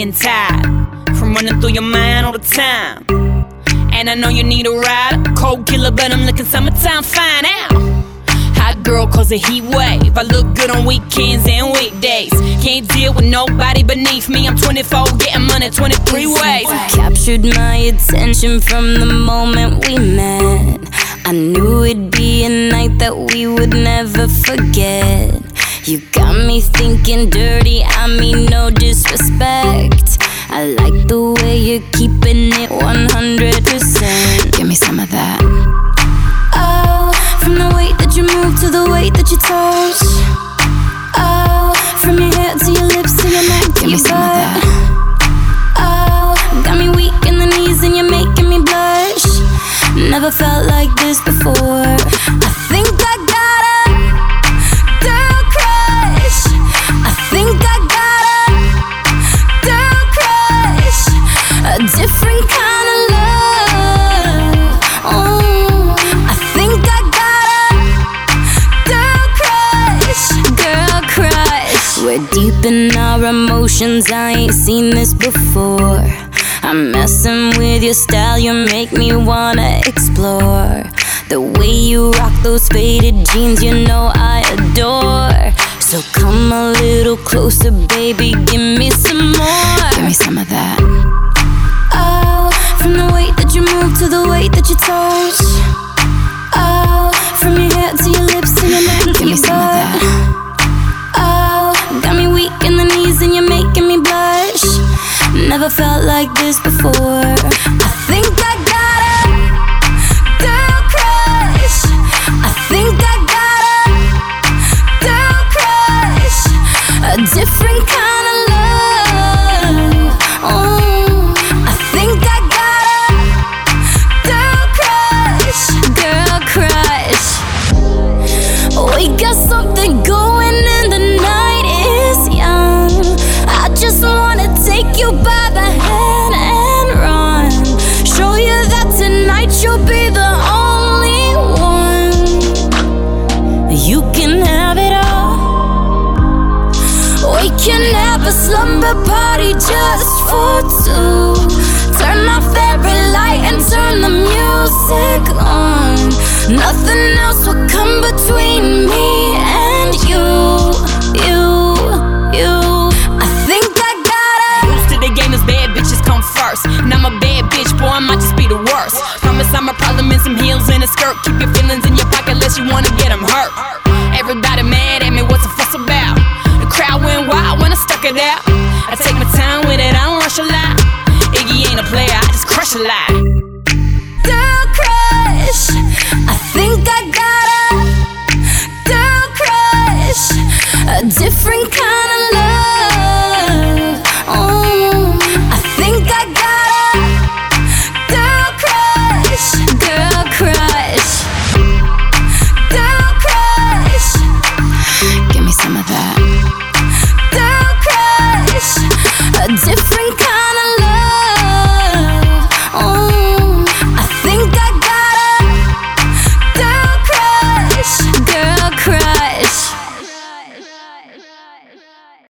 getting tired from running through your mind all the time. And I know you need a ride, cold killer, but I'm looking summertime fine out. Hot girl, cause a heat wave. I look good on weekends and weekdays. Can't deal with nobody beneath me. I'm 24, getting money 23 ways. Captured my attention from the moment we met. I knew it'd be a night that we would never forget. You got me thinking dirty, I mean no disrespect. I like the way you're keeping it 100%. We're deep in our emotions. I ain't seen this before. I'm messing with your style, you make me wanna explore. The way you rock those faded jeans, you know I adore. So come a little closer, baby, give me some more. Give me some of that. Oh, from the way that you move to the way that you touch. Felt like this before. I think I got a girl crush. I think I got a girl crush. A different kind of love. Oh, I think I got a girl crush. Girl crush. We got something going a slumber party just for two. Turn off every light and turn the music on. Nothing else will come between me and you. You, you. I think I got it. Rules to the game is bad bitches come first. And I'm a bad bitch, boy, I might just be the worst. Promise I'm a problem in some heels and a skirt. Keep your feelings in your pocket unless you wanna get them hurt. Everybody mad at me, what's the fuss about? it out. I take my time with it, I don't rush a lot. Iggy ain't a player, I just crush a lot. Girl crush.